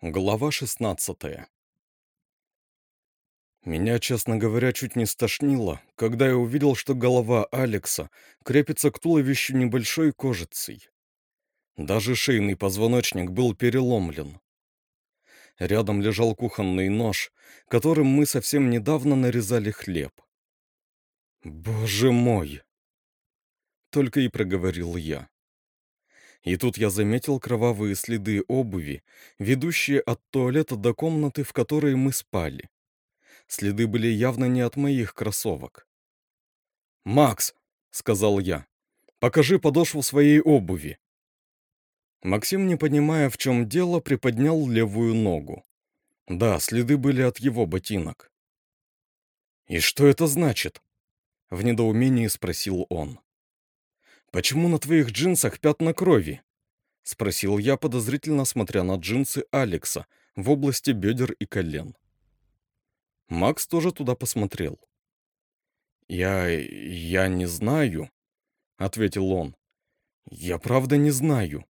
Глава 16 Меня, честно говоря, чуть не стошнило, когда я увидел, что голова Алекса крепится к туловищу небольшой кожицей. Даже шейный позвоночник был переломлен. Рядом лежал кухонный нож, которым мы совсем недавно нарезали хлеб. «Боже мой!» Только и проговорил я. И тут я заметил кровавые следы обуви, ведущие от туалета до комнаты, в которой мы спали. Следы были явно не от моих кроссовок. «Макс!» — сказал я. «Покажи подошву своей обуви». Максим, не понимая, в чем дело, приподнял левую ногу. Да, следы были от его ботинок. «И что это значит?» — в недоумении спросил он. «Почему на твоих джинсах пятна крови?» — спросил я, подозрительно смотря на джинсы Алекса в области бедер и колен. Макс тоже туда посмотрел. «Я... я не знаю», — ответил он. «Я правда не знаю».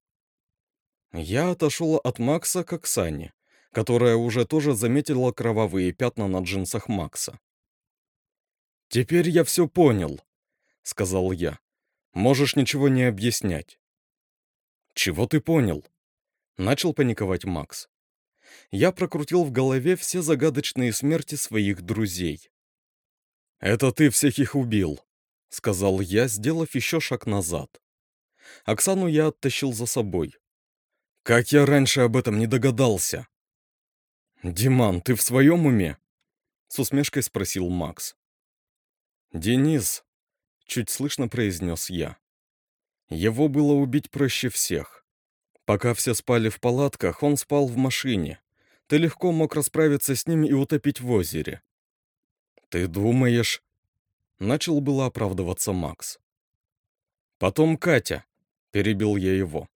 Я отошел от Макса к Оксане, которая уже тоже заметила кровавые пятна на джинсах Макса. «Теперь я все понял», — сказал я. Можешь ничего не объяснять». «Чего ты понял?» Начал паниковать Макс. Я прокрутил в голове все загадочные смерти своих друзей. «Это ты всех их убил», — сказал я, сделав еще шаг назад. Оксану я оттащил за собой. «Как я раньше об этом не догадался?» «Диман, ты в своем уме?» — с усмешкой спросил Макс. «Денис, чуть слышно произнес я. Его было убить проще всех. Пока все спали в палатках, он спал в машине. Ты легко мог расправиться с ним и утопить в озере. Ты думаешь... Начал было оправдываться Макс. Потом Катя. Перебил я его.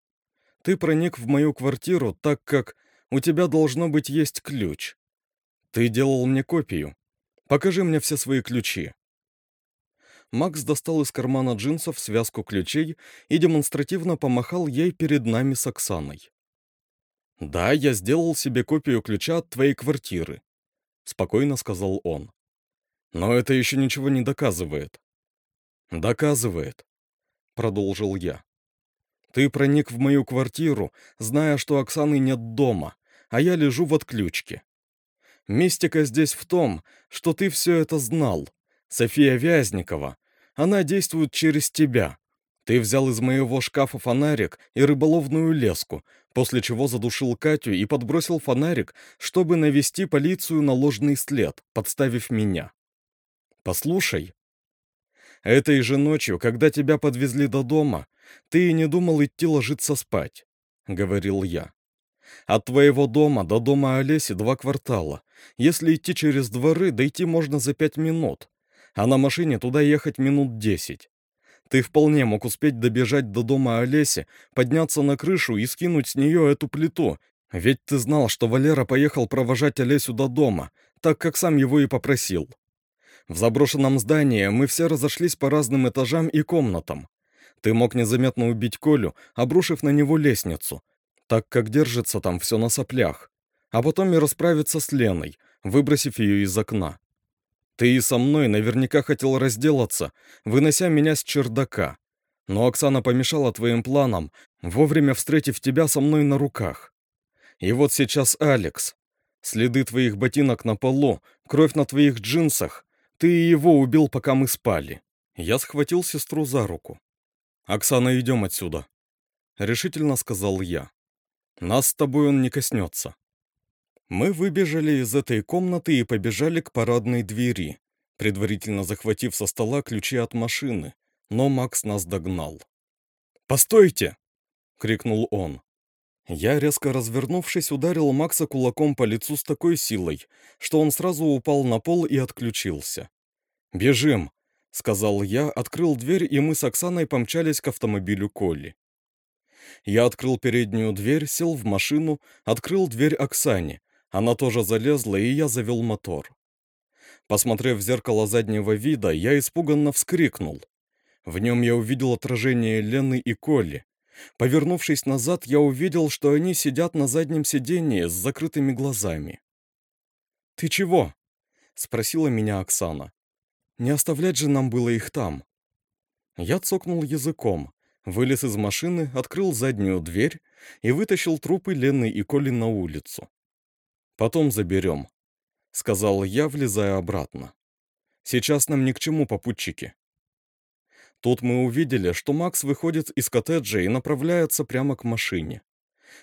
Ты проник в мою квартиру, так как у тебя должно быть есть ключ. Ты делал мне копию. Покажи мне все свои ключи. Макс достал из кармана джинсов связку ключей и демонстративно помахал ей перед нами с Оксаной. «Да, я сделал себе копию ключа от твоей квартиры», — спокойно сказал он. «Но это еще ничего не доказывает». «Доказывает», — продолжил я. «Ты проник в мою квартиру, зная, что Оксаны нет дома, а я лежу в отключке. Мистика здесь в том, что ты все это знал. София Вязникова, она действует через тебя. Ты взял из моего шкафа фонарик и рыболовную леску, после чего задушил Катю и подбросил фонарик, чтобы навести полицию на ложный след, подставив меня. Послушай. Этой же ночью, когда тебя подвезли до дома, ты и не думал идти ложиться спать, — говорил я. От твоего дома до дома Олеси два квартала. Если идти через дворы, дойти можно за пять минут а на машине туда ехать минут десять. Ты вполне мог успеть добежать до дома Олеси, подняться на крышу и скинуть с нее эту плиту, ведь ты знал, что Валера поехал провожать Олесю до дома, так как сам его и попросил. В заброшенном здании мы все разошлись по разным этажам и комнатам. Ты мог незаметно убить Колю, обрушив на него лестницу, так как держится там все на соплях, а потом и расправиться с Леной, выбросив ее из окна. Ты и со мной наверняка хотел разделаться, вынося меня с чердака. Но Оксана помешала твоим планам, вовремя встретив тебя со мной на руках. И вот сейчас Алекс. Следы твоих ботинок на полу, кровь на твоих джинсах. Ты его убил, пока мы спали. Я схватил сестру за руку. «Оксана, идем отсюда», — решительно сказал я. «Нас с тобой он не коснется». Мы выбежали из этой комнаты и побежали к парадной двери, предварительно захватив со стола ключи от машины, но Макс нас догнал. «Постойте!» — крикнул он. Я, резко развернувшись, ударил Макса кулаком по лицу с такой силой, что он сразу упал на пол и отключился. «Бежим!» — сказал я, открыл дверь, и мы с Оксаной помчались к автомобилю Колли. Я открыл переднюю дверь, сел в машину, открыл дверь Оксане, она тоже залезла, и я завел мотор. Посмотрев в зеркало заднего вида, я испуганно вскрикнул. В нем я увидел отражение Лены и Колли. Повернувшись назад, я увидел, что они сидят на заднем сиденье с закрытыми глазами. «Ты чего?» — спросила меня Оксана. «Не оставлять же нам было их там». Я цокнул языком, вылез из машины, открыл заднюю дверь и вытащил трупы Лены и Коли на улицу. «Потом заберем», — сказал я, влезая обратно. «Сейчас нам ни к чему попутчики». Тут мы увидели, что Макс выходит из коттеджа и направляется прямо к машине.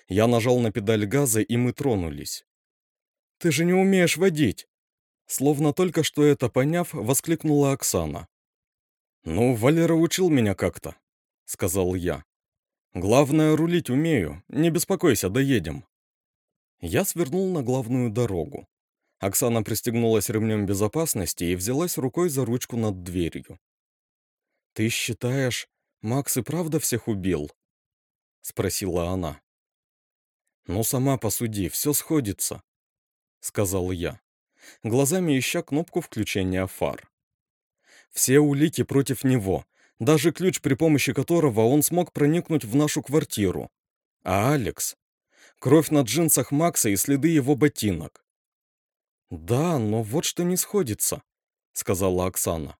Я нажал на педаль газа, и мы тронулись. «Ты же не умеешь водить!» Словно только что это поняв, воскликнула Оксана. «Ну, Валера учил меня как-то», — сказал я. «Главное, рулить умею. Не беспокойся, доедем». Я свернул на главную дорогу. Оксана пристегнулась ремнем безопасности и взялась рукой за ручку над дверью. «Ты считаешь, Макс и правда всех убил?» — спросила она. «Ну, сама посуди, все сходится», — сказал я, глазами ища кнопку включения фар. «Все улики против него, даже ключ, при помощи которого он смог проникнуть в нашу квартиру. А Алекс? Кровь на джинсах Макса и следы его ботинок». «Да, но вот что не сходится», — сказала Оксана.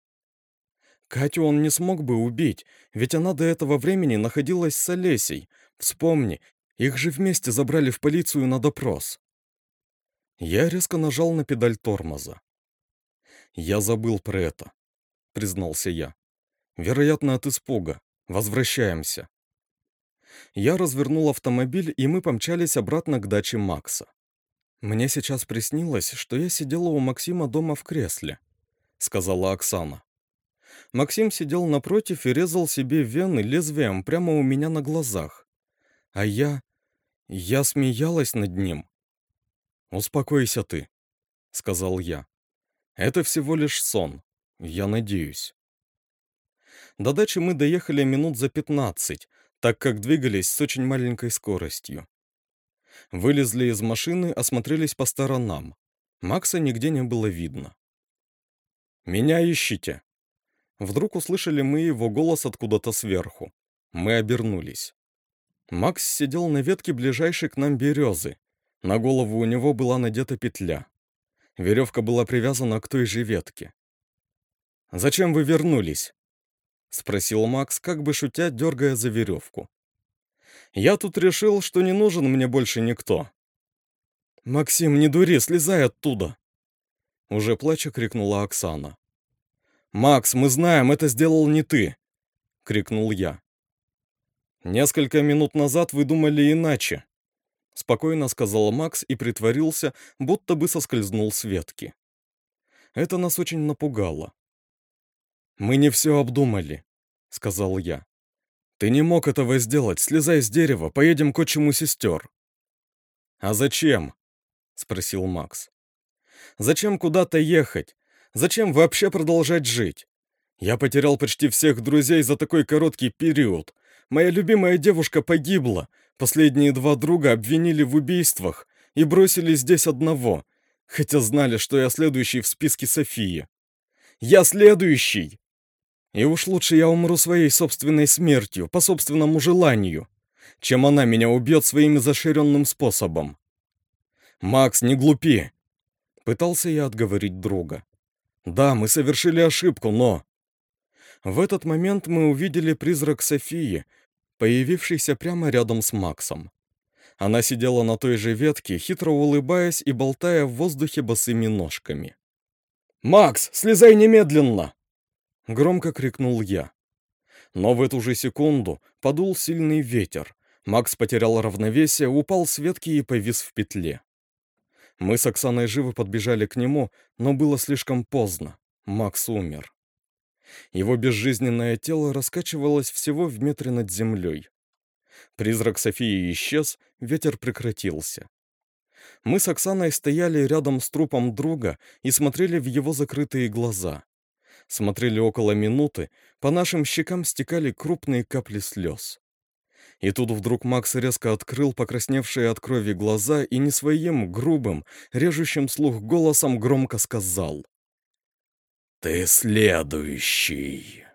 Катю он не смог бы убить, ведь она до этого времени находилась с Олесей. Вспомни, их же вместе забрали в полицию на допрос. Я резко нажал на педаль тормоза. «Я забыл про это», — признался я. «Вероятно, от испуга. Возвращаемся». Я развернул автомобиль, и мы помчались обратно к даче Макса. «Мне сейчас приснилось, что я сидела у Максима дома в кресле», — сказала Оксана. Максим сидел напротив и резал себе вены лезвием прямо у меня на глазах. А я... я смеялась над ним. «Успокойся ты», — сказал я. «Это всего лишь сон. Я надеюсь». До дачи мы доехали минут за пятнадцать, так как двигались с очень маленькой скоростью. Вылезли из машины, осмотрелись по сторонам. Макса нигде не было видно. «Меня ищите», Вдруг услышали мы его голос откуда-то сверху. Мы обернулись. Макс сидел на ветке ближайшей к нам березы. На голову у него была надета петля. Веревка была привязана к той же ветке. «Зачем вы вернулись?» — спросил Макс, как бы шутя, дергая за веревку. «Я тут решил, что не нужен мне больше никто». «Максим, не дури, слезай оттуда!» Уже плача крикнула Оксана. «Макс, мы знаем, это сделал не ты!» — крикнул я. «Несколько минут назад вы думали иначе», — спокойно сказал Макс и притворился, будто бы соскользнул с ветки. Это нас очень напугало. «Мы не все обдумали», — сказал я. «Ты не мог этого сделать, слезай с дерева, поедем к отчиму сестер». «А зачем?» — спросил Макс. «Зачем куда-то ехать? Зачем вообще продолжать жить? Я потерял почти всех друзей за такой короткий период. Моя любимая девушка погибла. Последние два друга обвинили в убийствах и бросили здесь одного, хотя знали, что я следующий в списке Софии. Я следующий! И уж лучше я умру своей собственной смертью, по собственному желанию, чем она меня убьет своим изощренным способом. «Макс, не глупи!» Пытался я отговорить друга. Да, мы совершили ошибку, но... В этот момент мы увидели призрак Софии, появившийся прямо рядом с Максом. Она сидела на той же ветке, хитро улыбаясь и болтая в воздухе босыми ножками. «Макс, слезай немедленно!» Громко крикнул я. Но в эту же секунду подул сильный ветер. Макс потерял равновесие, упал с ветки и повис в петле. Мы с Оксаной живо подбежали к нему, но было слишком поздно. Макс умер. Его безжизненное тело раскачивалось всего в метре над землей. Призрак Софии исчез, ветер прекратился. Мы с Оксаной стояли рядом с трупом друга и смотрели в его закрытые глаза. Смотрели около минуты, по нашим щекам стекали крупные капли слез. И тут вдруг Макс резко открыл покрасневшие от крови глаза и не своим грубым, режущим слух голосом громко сказал. «Ты следующий!»